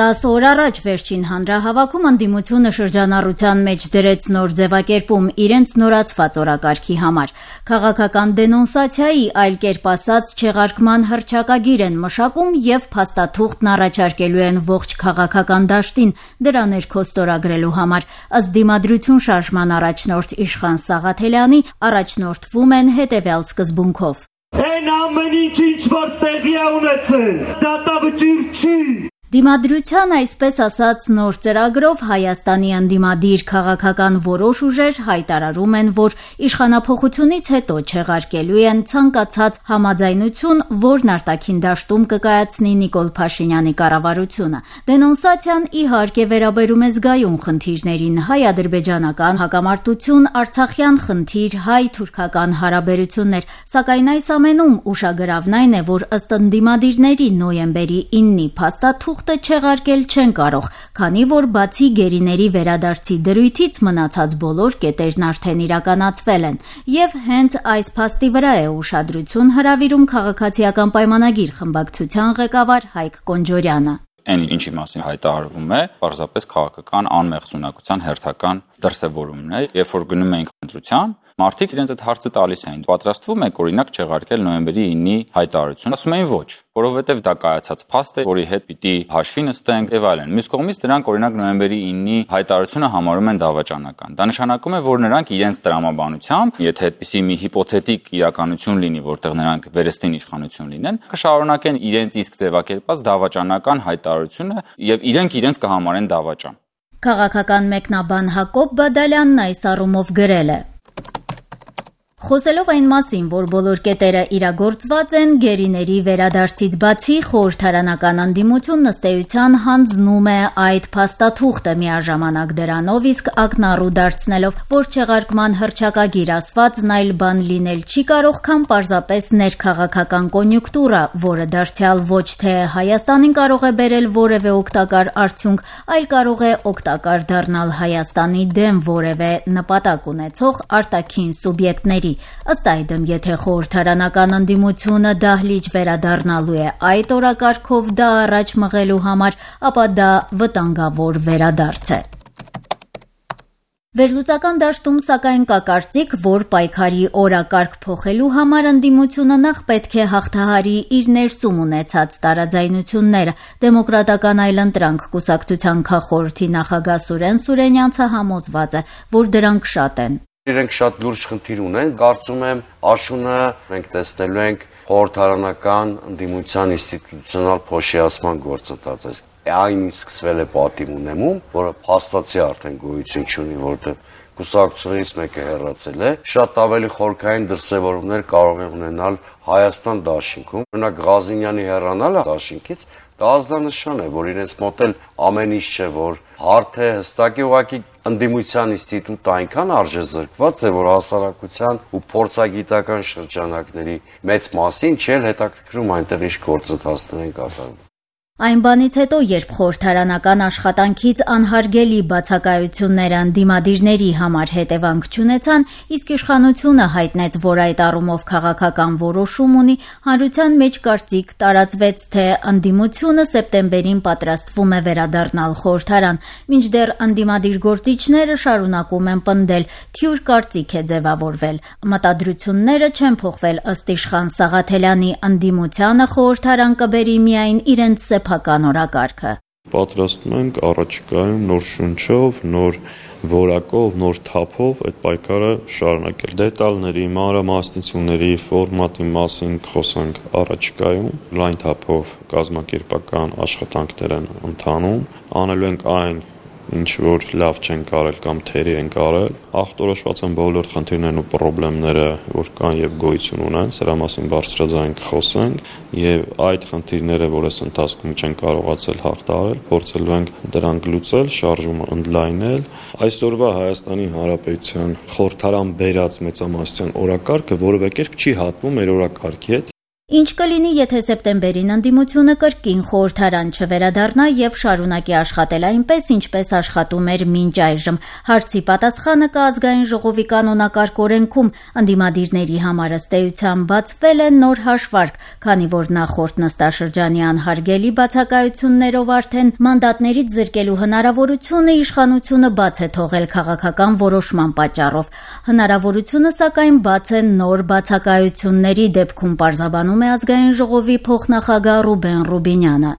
10 օր առաջ վերջին հանրահավաքում ընդդիմությունը շրջանառության մեջ դրեց նոր ձևակերպում իրենց նորացված օրակարգի համար։ Քաղաքական դենոնսացիայի, այլ կերպ ասած, չեղարկման հռչակագիր են մշակում եւ փաստաթուղթն առաջարկելու են ողջ քաղաքական դաշտին դրա ներքո ստորագրելու համար։ Ըստ դիմադրություն շարժման առաջնորդ Իշխան Սաղաթելյանի առաջնորդվում են հետեւյալ սկզբունքով. Այն ամեն ինչ ինչ որ տեղի ունեցել, դատավճիռ չի, Դիմադրության այսպես ասած նոր ծրագրով Հայաստանի ընդդիմադիր քաղաքական որոշ ուժեր հայտարարում են, որ իշխանափոխությունից հետո չեղարկելու են ցանկացած համաձայնություն, որն արտաքին դաշտում կկայացնի Նիկոլ Փաշինյանի կառավարությունը։ Դենոնսացիան իհարկե վերաբերում է զգայուն խնդիրներին՝ հայ-ադրբեջանական հակամարտություն, Արցախյան խնդիր, հայ-թուրքական հարաբերություններ, սակայն այս ամենում ուշագրավն այն է, որ ըստ ընդդիմադիրների նոյեմբերի 9-ի փաստաթուղթ թուղթը չեղարկել չեն կարող, քանի որ բացի գերիների վերադարձի դրույթից մնացած բոլոր կետերն արդեն իրականացվել են։ Եվ հենց այս փաստի վրա է ուշադրություն հրավիրում քաղաքացիական պայմանագիր խմբակցության ղեկավար Հայկ Կոնջորյանը այն ինչի մասին հայտարարվում է, պարզապես քաղաքական անմեղսունակության հերթական դրսևորումն է, երբ որ գնում ենք ընտրության, Մարդիկ իրենց այդ հարցը տալիս էին։ Պատրաստվում եք օրինակ չեղարկել նոյեմբերի 9-ի հայտարարությունը։ Ասում էին ոչ, որովհետև դա կայացած փաստ է, որի հետ պիտի հաշվի նստենք եւ այլն։ Մյուս կողմից դրանք օրինակ նոյեմբերի 9-ի հայտարարությունը համարում են դավաճանական։ Դա նշանակում է, որ նրանք իրենց տրամաբանությամբ, եթե այդպիսի մի հիպոթետիկ իրականություն լինի, որտեղ նրանք վերստին իշխանություն լինեն, կշարունակեն իրենց իսկ ձևակերպած դավաճանական հայտարարությունը եւ իրենք իրենց կհամարեն դավաճան։ Քաղաքական մեկնաբան Հակոբ Բադալյանն այս առումով գրել է. Խոսելով այն մասին, որ բոլոր կետերը իրագործված են, գերիների վերադարձից բացի խորհրդարանական անդիմություն ըստեյության հանձնում է այդ փաստաթուղթը միաժամանակ դրանով, իսկ ակնառու դարձնելով, որ չեղարկման հրճակագիր ասվածն այլ բան լինել չի կարող, քան պարզապես ներքաղաքական կոնյունկտուրա, որը դարձյալ ոչ թե Հայաստանին կարող է բերել որևէ օգտակար արդյունք, այլ կարող է օգտակար դառնալ Հայաստանի դեմ որևէ նպատակ ունեցող արտաքին սուբյեկտների կարգի։ Ըստ այդմ, եթե խորհրդարանական ընդդիմությունը դահլիճ վերադառնալու է այդ օրակարգով դա առաջ մղելու համար, ապա դա վտանգավոր վերադարձ է։ Վերլուծական դաշտում սակայն կա կարծիք, որ պայքարի օրակարգ փոխելու համար ընդդիմությունը նախ պետք է հաղթահարի իր ներսում ունեցած տարաձայնությունները։ Դեմոկրատական այլընտրանք կուսակցության քաղխորհրդի նախագահ Սուրեն Սուրենյանցը համոզված է, որ դրանք շատ են։ Իրենք շատ լուրջ խնդիր ունեն։ Կարծում եմ աշունը մենք տեսնելու ենք խորհրդարանական ընդդիմության ինստիտուցիոնալ փոշիացման գործընթացը։ Այն սկսվել է պատիմ ունեմում, որը փաստացի արդեն գոյություն չունի, որովհետև կուսակցությունից մեկը հեռացել է, շատ ավելի խորքային դրսևորումներ կարող է ունենալ Հայաստան դաշինքում։ Օրինակ Ղազինյանի հեռանալը դաշինքից դա ազդանշան է, որ իրենց մոտ էլ ամեն ինչ չէ, որ հարթ է, հստակ է, ուղղակի ընդդիմության ինստիտուտը այնքան արժեզրկված է, որ հասարակության ու փորձագիտական շրջանակների մեծ մասին չէ հետաքրքրում այնտեղ ինչ գործընթացներ են կատարվում։ Այն բանից հետո, երբ խորհրդարանական աշխատանքից անհարգելի բացակայությունները ընդդիմադիրների համար հետևանք չունեցան, իսկ իշխանությունը հայտնեց, որ այդ առումով քաղաքական որոշում ունի, հանրության մեջ կարծիք տարածվեց, թե ընդդիմությունը սեպտեմբերին պատրաստվում է վերադառնալ խորհրդարան, մինչդեռ ընդդիմադիր գործիչները շարունակում են պնդել, թյուր կարծիք է ձևավորվել։ Մտադրությունները չեն փոխվել ըստ իշխան Սաղաթելյանի ընդդիմությանը խորհրդարան կբերի միայն իրենց սեփ սեփական օրակարգը։ Պատրաստում ենք առաջիկայում նոր շունչով, նոր որակով, նոր թափով այդ պայքարը շարունակել։ Դետալների, մանրամասնությունների, ֆորմատի մասին խոսանք առաջիկայում, լայն թափով կազմակերպական աշխատանքներ են ընթանում, անելու ենք այն ինչ որ լավ չեն կարել կամ թերի են կարել, ախտորոշված են բոլոր խնդիրներն ու խնդիրները, որ կան եւ գոյություն ունեն, սրա մասին բարձրաձայն կխոսենք եւ այդ խնդիրները, որ այս ընթացքում չեն կարողացել հաղթահարել, փորձելու ենք դրանք լուծել, շարժումը ընդլայնել։ Այսօրվա Հայաստանի Հանրապետության խորհրդարան բերած մեծամասնության օրակարգը որևէ կերպ չի հատվում մեր օրակարգի հետ Ինչ կլինի, եթե սեպտեմբերին ընդդիմությունը կրկին խորհրդարան չվերադառնա եւ շարունակի աշխատել այնպես, ինչպես աշխատում էր մինչ այժմ։ Հարցի պատասխանը կա ազգային ժողովի կանոնակարգ օրենքում։ Ընդդիմադիրների համար ըստ էության բացվել է նոր հաշվարկ, քանի որ նախորդ նստաշրջանի անհարգելի բացակայություններով արդեն մանդատներից զրկելու հնարավորությունը իշխանությունը բաց է թողել քաղաքական որոշման պատճառով։ Հնարավորությունը սակայն բաց է նոր բացակայությունների դեպքում պարզաբանում է ազգային ժողովի փոխնախագահ Ռուբեն Ռուբինյանը։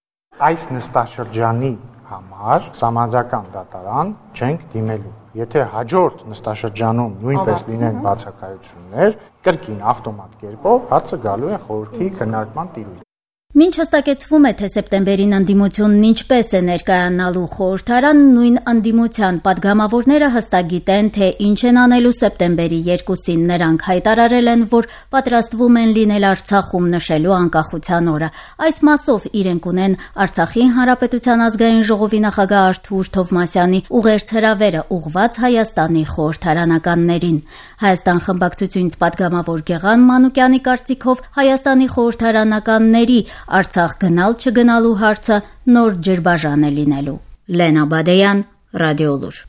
Այս նստաշրջանի համար համանձական դատարան չենք դիմելու։ Եթե հաջորդ նստաշրջանում նույնպես լինեն բացակայություններ, կրկին ավտոմատ կերպով հարցը գալու է խորհրդի քննարկման տիրույթ։ Մինչ հստակեցվում է, թե սեպտեմբերին ընդդիմությունն ինչպես է ներկայանալու խորհրդարան նույն ընդդիմության падգամավորները հստակգիտեն, թե ինչ են անելու սեպտեմբերի 2-ին նրանք հայտարարել են, որ պատրաստվում են լինել Արցախում նշելու անկախության օրը։ Այս մասով իրենք ունեն Արցախի Հանրապետության ազգային ժողովի նախագահ Արթուր Թովմասյանի ուղերձ հրավերը ուղված Հայաստանի խորհրդարանականներին։ Հայաստան խմբակցությունից падգամավոր Գեղան Մանուկյանի կարծիքով Հայաստանի խորհրդարանականների Արցախ գնալ չգնալու հարցը նոր ջրբաժան է լինելու։ Լենա Բադեյան, Ռադիոլուր